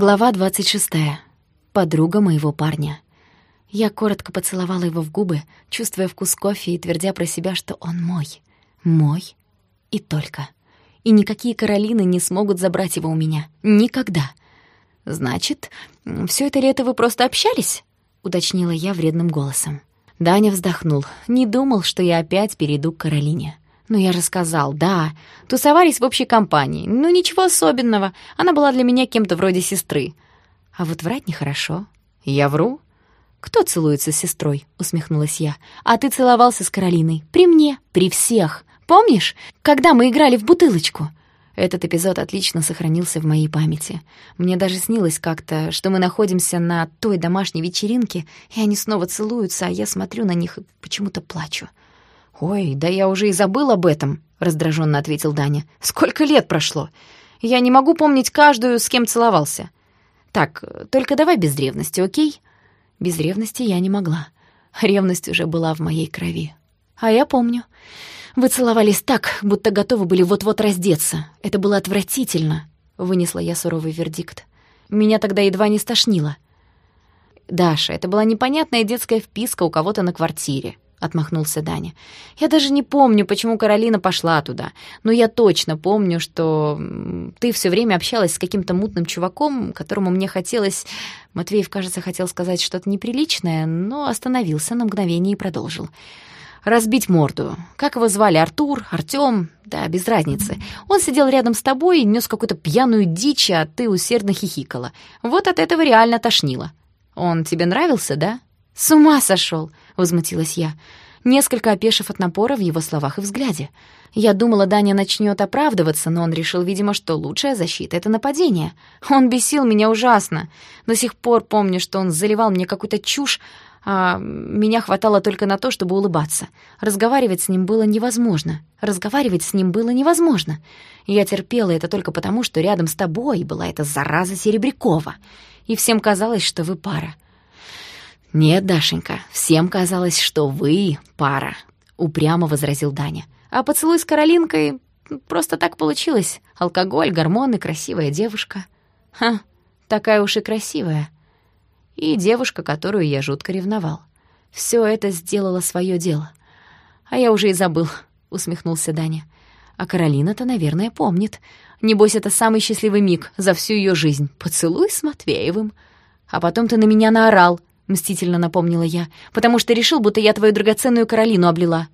Глава 26. Подруга моего парня. Я коротко поцеловала его в губы, чувствуя вкус кофе и твердя про себя, что он мой. Мой и только. И никакие Каролины не смогут забрать его у меня. Никогда. «Значит, все это лето вы просто общались?» — уточнила я вредным голосом. Даня вздохнул. Не думал, что я опять перейду к Каролине. «Ну, я же сказал, да. Тусовались в общей компании. Ну, ничего особенного. Она была для меня кем-то вроде сестры. А вот врать нехорошо. Я вру?» «Кто целуется с сестрой?» — усмехнулась я. «А ты целовался с Каролиной. При мне. При всех. Помнишь, когда мы играли в бутылочку?» Этот эпизод отлично сохранился в моей памяти. Мне даже снилось как-то, что мы находимся на той домашней вечеринке, и они снова целуются, а я смотрю на них и почему-то плачу. «Ой, да я уже и забыл об этом», — раздраженно ответил Даня. «Сколько лет прошло? Я не могу помнить каждую, с кем целовался. Так, только давай без ревности, окей?» Без ревности я не могла. Ревность уже была в моей крови. А я помню. Вы целовались так, будто готовы были вот-вот раздеться. Это было отвратительно, — вынесла я суровый вердикт. Меня тогда едва не стошнило. Даша, это была непонятная детская вписка у кого-то на квартире. — отмахнулся Даня. «Я даже не помню, почему Каролина пошла туда. Но я точно помню, что ты все время общалась с каким-то мутным чуваком, которому мне хотелось...» Матвеев, кажется, хотел сказать что-то неприличное, но остановился на мгновение и продолжил. «Разбить морду. Как его звали? Артур? Артём? Да, без разницы. Он сидел рядом с тобой и нес какую-то пьяную дичь, а ты усердно хихикала. Вот от этого реально тошнило. Он тебе нравился, да?» «С ума сошел!» — возмутилась я, несколько опешив от напора в его словах и взгляде. Я думала, Даня начнет оправдываться, но он решил, видимо, что лучшая защита — это нападение. Он бесил меня ужасно. До сих пор помню, что он заливал мне какую-то чушь, а меня хватало только на то, чтобы улыбаться. Разговаривать с ним было невозможно. Разговаривать с ним было невозможно. Я терпела это только потому, что рядом с тобой была эта зараза Серебрякова. И всем казалось, что вы пара. «Нет, Дашенька, всем казалось, что вы пара», — упрямо возразил Даня. «А поцелуй с Каролинкой просто так получилось. Алкоголь, гормоны, красивая девушка». «Ха, такая уж и красивая». И девушка, которую я жутко ревновал. Все это сделало свое дело. «А я уже и забыл», — усмехнулся Даня. «А Каролина-то, наверное, помнит. Небось, это самый счастливый миг за всю ее жизнь. Поцелуй с Матвеевым. А потом ты на меня наорал, — мстительно напомнила я, «потому что решил, будто я твою драгоценную Каролину облила».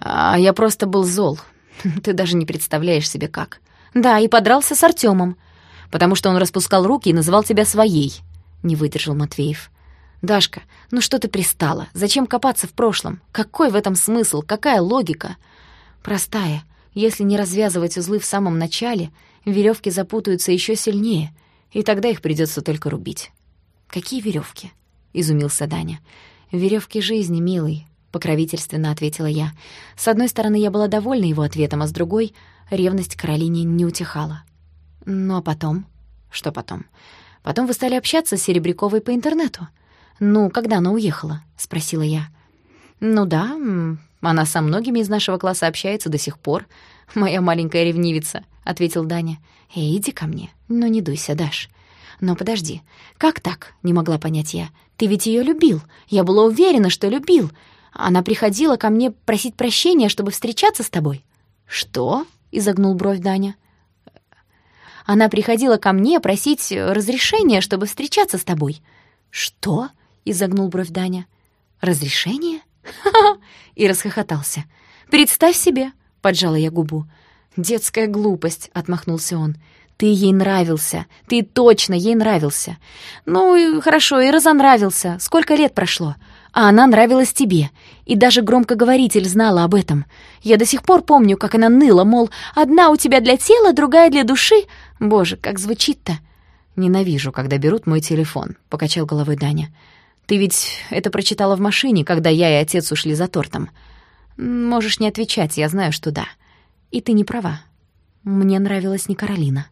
«А я просто был зол. Ты даже не представляешь себе как». «Да, и подрался с Артемом, потому что он распускал руки и называл тебя своей», — не выдержал Матвеев. «Дашка, ну что ты пристала? Зачем копаться в прошлом? Какой в этом смысл? Какая логика?» «Простая. Если не развязывать узлы в самом начале, веревки запутаются еще сильнее, и тогда их придется только рубить». «Какие веревки? — изумился Даня. «Верёвки жизни, милый», — покровительственно ответила я. С одной стороны, я была довольна его ответом, а с другой — ревность Каролине не утихала. «Ну а потом?» «Что потом?» «Потом вы стали общаться с Серебряковой по интернету». «Ну, когда она уехала?» — спросила я. «Ну да, она со многими из нашего класса общается до сих пор. Моя маленькая ревнивица», — ответил Даня. «Эй, иди ко мне. Ну не дуйся, Даш». «Но подожди, как так?» — не могла понять я. «Ты ведь ее любил. Я была уверена, что любил. Она приходила ко мне просить прощения, чтобы встречаться с тобой». «Что?» — изогнул бровь Даня. «Она приходила ко мне просить разрешения, чтобы встречаться с тобой». «Что?» — изогнул бровь Даня. «Разрешение?» И расхохотался. «Представь себе!» — поджала я губу. «Детская глупость!» — отмахнулся он. Ты ей нравился. Ты точно ей нравился. Ну, и хорошо, и разонравился. Сколько лет прошло? А она нравилась тебе. И даже громкоговоритель знала об этом. Я до сих пор помню, как она ныла, мол, одна у тебя для тела, другая для души. Боже, как звучит-то. Ненавижу, когда берут мой телефон, — покачал головой Даня. Ты ведь это прочитала в машине, когда я и отец ушли за тортом. Можешь не отвечать, я знаю, что да. И ты не права. Мне нравилась не Каролина.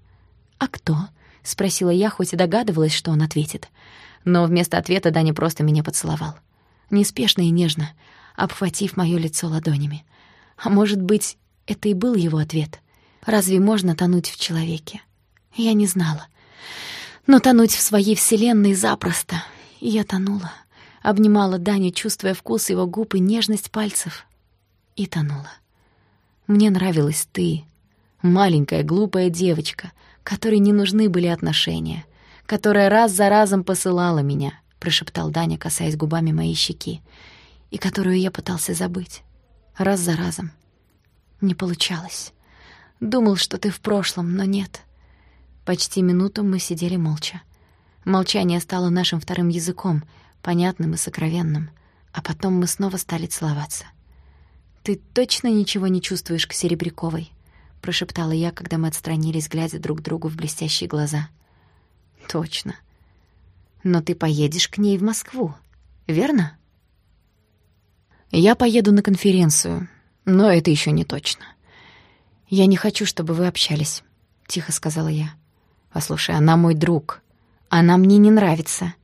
«А кто?» — спросила я, хоть и догадывалась, что он ответит. Но вместо ответа Даня просто меня поцеловал. Неспешно и нежно, обхватив моё лицо ладонями. А может быть, это и был его ответ? Разве можно тонуть в человеке? Я не знала. Но тонуть в своей вселенной запросто. И я тонула. Обнимала Даню, чувствуя вкус его губ и нежность пальцев. И тонула. Мне нравилась ты, маленькая глупая девочка, которой не нужны были отношения, которая раз за разом посылала меня, прошептал Даня, касаясь губами моей щеки, и которую я пытался забыть. Раз за разом. Не получалось. Думал, что ты в прошлом, но нет. Почти минуту мы сидели молча. Молчание стало нашим вторым языком, понятным и сокровенным, а потом мы снова стали целоваться. «Ты точно ничего не чувствуешь к Серебряковой?» — прошептала я, когда мы отстранились, глядя друг другу в блестящие глаза. «Точно. Но ты поедешь к ней в Москву, верно?» «Я поеду на конференцию, но это еще не точно. Я не хочу, чтобы вы общались», — тихо сказала я. «Послушай, она мой друг. Она мне не нравится.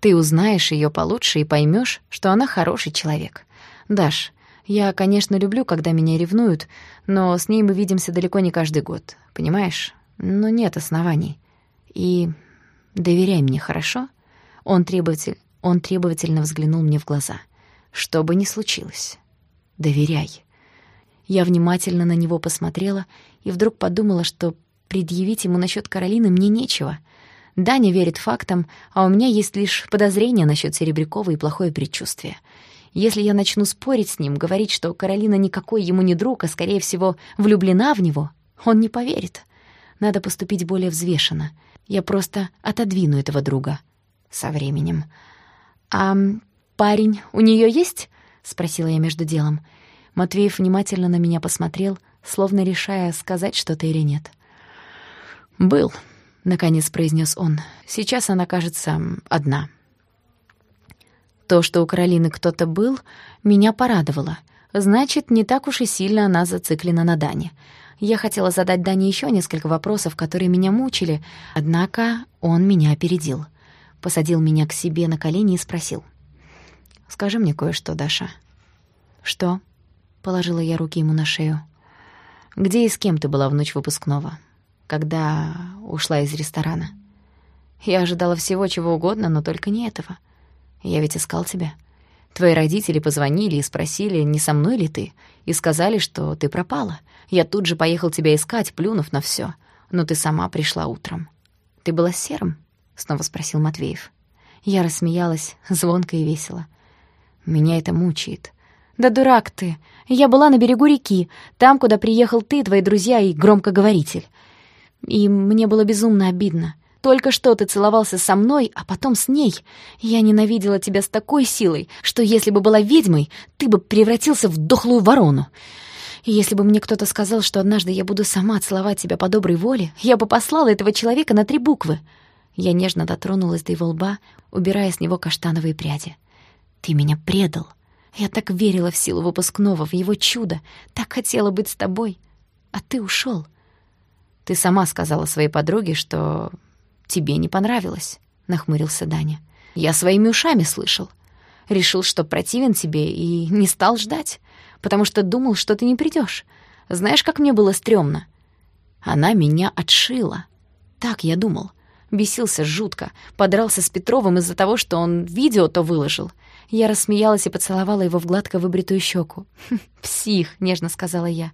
Ты узнаешь ее получше и поймешь, что она хороший человек. Даш, я, конечно, люблю, когда меня ревнуют, но с ней мы видимся далеко не каждый год, понимаешь? Но нет оснований. И доверяй мне, хорошо? Он требователь, он требовательно взглянул мне в глаза. Что бы ни случилось, доверяй. Я внимательно на него посмотрела и вдруг подумала, что предъявить ему насчет Каролины мне нечего. Даня верит фактам, а у меня есть лишь подозрения насчет Серебрякова и плохое предчувствие — если я начну спорить с ним, говорить, что Каролина никакой ему не друг, а, скорее всего, влюблена в него, он не поверит. Надо поступить более взвешенно. Я просто отодвину этого друга. Со временем. «А парень у нее есть?» — спросила я между делом. Матвеев внимательно на меня посмотрел, словно решая, сказать что-то или нет. «Был», — наконец произнес он. «Сейчас она, кажется, одна». То, что у Каролины кто-то был, меня порадовало. Значит, не так уж и сильно она зациклена на Дане. Я хотела задать Дане еще несколько вопросов, которые меня мучили, однако он меня опередил. Посадил меня к себе на колени и спросил. «Скажи мне кое-что, Даша». «Что?» — положила я руки ему на шею. «Где и с кем ты была в ночь выпускного? Когда ушла из ресторана?» Я ожидала всего чего угодно, но только не этого. Я ведь искал тебя. Твои родители позвонили и спросили, не со мной ли ты, и сказали, что ты пропала. Я тут же поехал тебя искать, плюнув на всё. Но ты сама пришла утром. Ты была серым? Снова спросил Матвеев. Я рассмеялась, звонко и весело. Меня это мучает. Да дурак ты. Я была на берегу реки, там, куда приехал ты, твои друзья и громкоговоритель. И мне было безумно обидно. Только что ты целовался со мной, а потом с ней. Я ненавидела тебя с такой силой, что если бы была ведьмой, ты бы превратился в дохлую ворону. Если бы мне кто-то сказал, что однажды я буду сама целовать тебя по доброй воле, я бы послала этого человека на три буквы. Я нежно дотронулась до его лба, убирая с него каштановые пряди. Ты меня предал. Я так верила в силу выпускного, в его чудо, так хотела быть с тобой. А ты ушел. Ты сама сказала своей подруге, что тебе не понравилось», — нахмурился Даня. «Я своими ушами слышал. Решил, что противен тебе, и не стал ждать, потому что думал, что ты не придешь. Знаешь, как мне было стрёмно? Она меня отшила. Так я думал. Бесился жутко, подрался с Петровым из-за того, что он видео то выложил. Я рассмеялась и поцеловала его в гладко выбритую щеку. «Хм, «Псих», — нежно сказала я.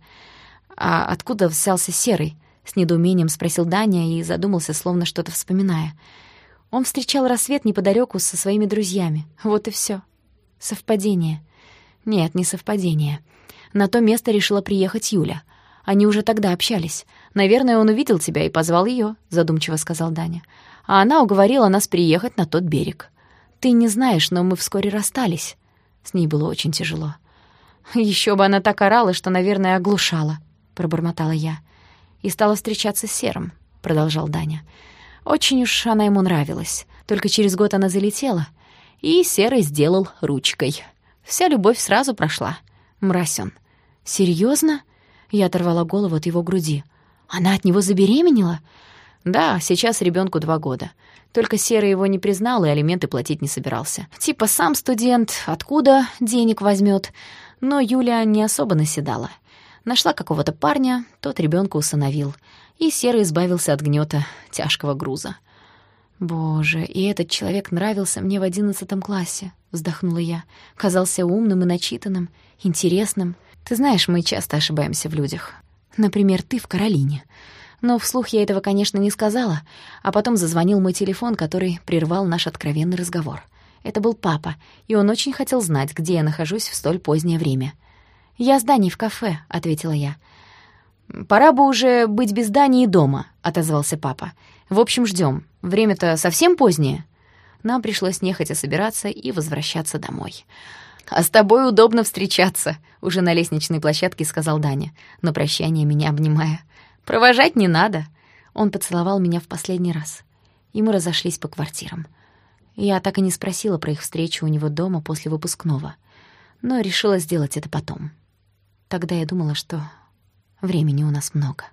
«А откуда взялся Серый?» С недоумением спросил Даня и задумался, словно что-то вспоминая. Он встречал рассвет неподалеку со своими друзьями. Вот и все. Совпадение. Нет, не совпадение. На то место решила приехать Юля. Они уже тогда общались. Наверное, он увидел тебя и позвал ее, задумчиво сказал Даня. А она уговорила нас приехать на тот берег. Ты не знаешь, но мы вскоре расстались. С ней было очень тяжело. Еще бы она так орала, что, наверное, оглушала, пробормотала я и стала встречаться с Серым», — продолжал Даня. «Очень уж она ему нравилась. Только через год она залетела, и Серый сделал ручкой. Вся любовь сразу прошла. Мразь он. «Серьёзно?» Я оторвала голову от его груди. «Она от него забеременела?» «Да, сейчас ребенку два года. Только Серый его не признал и алименты платить не собирался. Типа сам студент, откуда денег возьмет? Но Юля не особо наседала. Нашла какого-то парня, тот ребенка усыновил, и Серый избавился от гнета тяжкого груза. «Боже, и этот человек нравился мне в одиннадцатом классе», — вздохнула я. «Казался умным и начитанным, интересным. Ты знаешь, мы часто ошибаемся в людях. Например, ты в Каролине. Но вслух я этого, конечно, не сказала, а потом зазвонил мой телефон, который прервал наш откровенный разговор. Это был папа, и он очень хотел знать, где я нахожусь в столь позднее время. «Я с Даней в кафе», — ответила я. «Пора бы уже быть без Дани и дома», — отозвался папа. «В общем, ждем. Время-то совсем позднее». Нам пришлось нехотя собираться и возвращаться домой. «А с тобой удобно встречаться», — уже на лестничной площадке сказал Даня, на прощание меня обнимая. «Провожать не надо». Он поцеловал меня в последний раз, и мы разошлись по квартирам. Я так и не спросила про их встречу у него дома после выпускного, но решила сделать это потом. Тогда я думала, что времени у нас много.